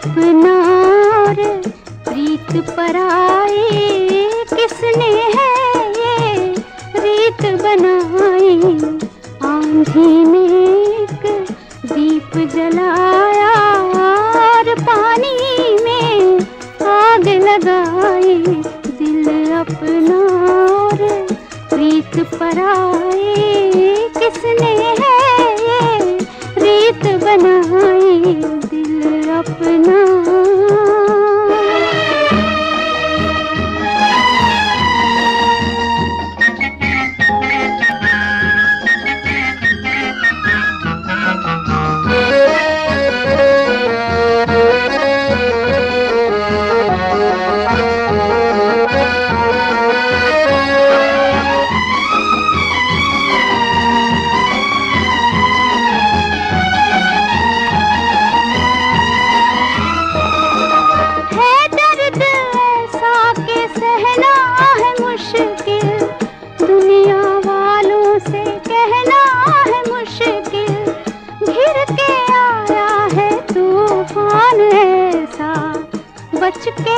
अपना और प्रीत पराई किसने है ये रीत बनाई? आंधी ने एक दीप जलाया, और पानी में आग लगाई। दिल अपना और प्रीत पराई किसने है ये रीत बनाई? अपना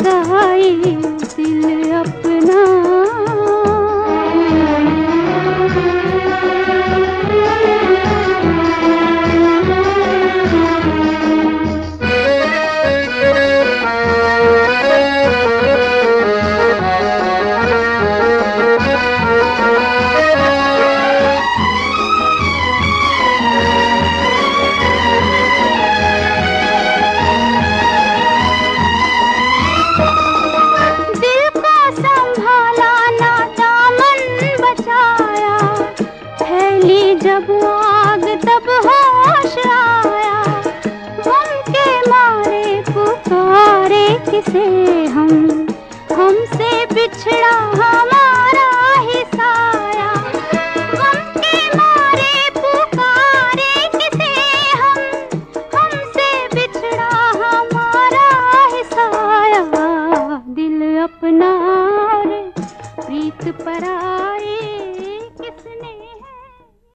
लगाई दिल जब आग तब होश आया हम के मारे पुकारे किसे हम? हमसे बिछड़ा हमारा ही साया हम के मारे पुकारे किसे हम? हमसे बिछड़ा हमारा ही साया, दिल अपना